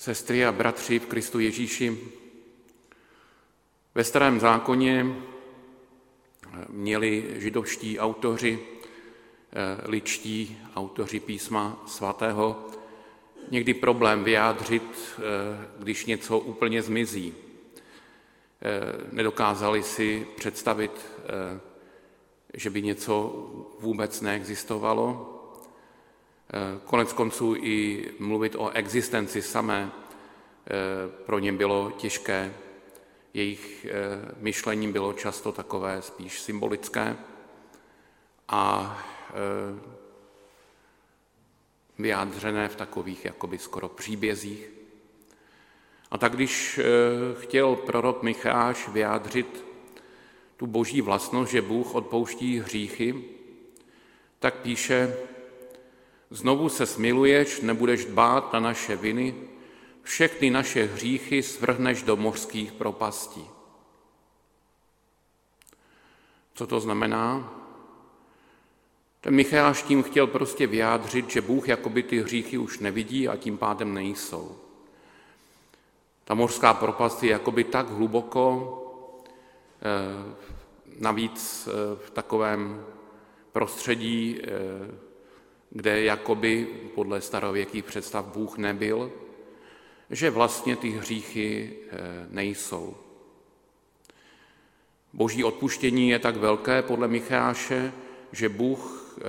Sestry a bratři v Kristu Ježíši, ve starém zákoně měli židovští autoři, eh, ličtí autoři písma svatého, někdy problém vyjádřit, eh, když něco úplně zmizí. Eh, nedokázali si představit, že by něco vůbec neexistovalo. Konec konců i mluvit o existenci samé pro ně bylo těžké jejich eh, myšlení bylo často takové spíš symbolické a eh, vyjádřené v takových jakoby skoro příbězích. A tak když eh, chtěl prorok Micháš vyjádřit tu boží vlastnost, že Bůh odpouští hříchy, tak píše, znovu se smiluješ, nebudeš dbát na naše viny, všechny naše hříchy svrhneš do mořských propastí. Co to znamená? Ten Micháš tím chtěl prostě vyjádřit, že Bůh jakoby ty hříchy už nevidí a tím pádem nejsou. Ta mořská propast je jakoby tak hluboko, eh, navíc eh, v takovém prostředí, eh, kde jakoby podle starověkých představ Bůh nebyl, že vlastně ty hříchy eh, nejsou. Boží odpuštění je tak velké podle Micháše, že Bůh eh,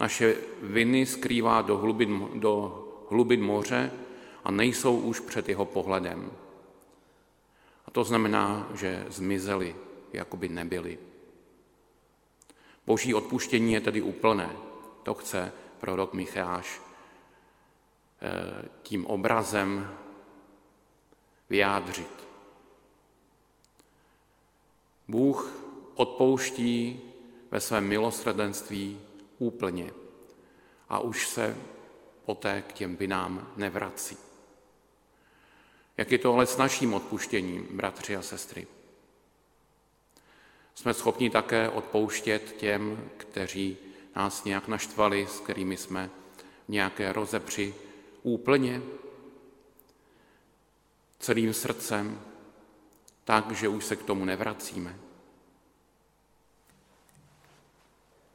naše viny skrývá do hlubin, do hlubin moře a nejsou už před jeho pohledem. A to znamená, že zmizely, jako by nebyly. Boží odpuštění je tedy úplné. To chce prorok Micháš Eh, tím obrazem vyjádřit. Bůh odpouští ve svém milosrdenství úplně a už se poté k těm vinám nevrací. Jak je to ale s naším odpuštěním, bratři a sestry? Jsme schopni také odpouštět těm, kteří nás nějak naštvali, s kterými jsme v nějaké rozepři úplně, celým srdcem, tak, že už se k tomu nevracíme.